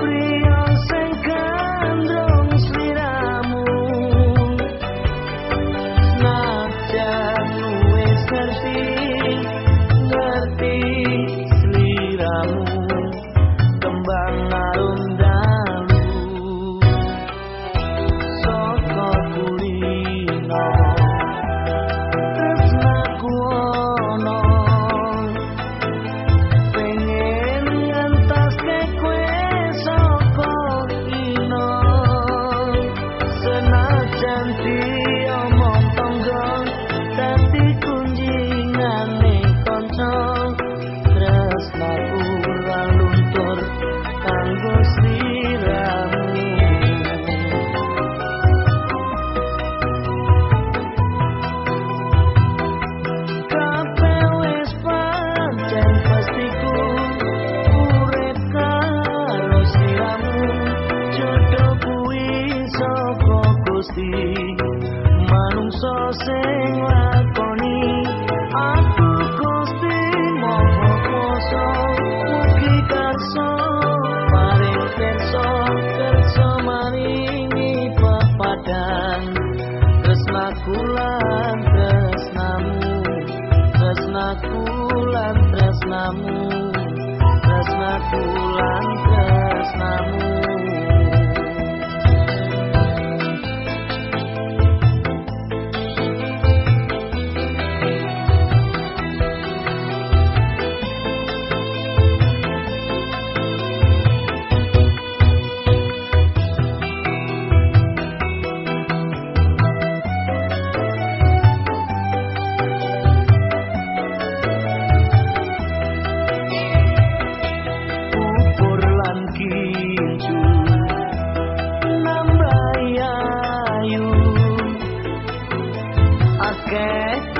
free. Gusti. Manungsa sing lakoni aku Gusti mau kuasa mugi kaso paring kersa kersa maringi pepadan tresna kula tresnamu tresna kula tresnamu. Tresna kula tresnamu. Yes.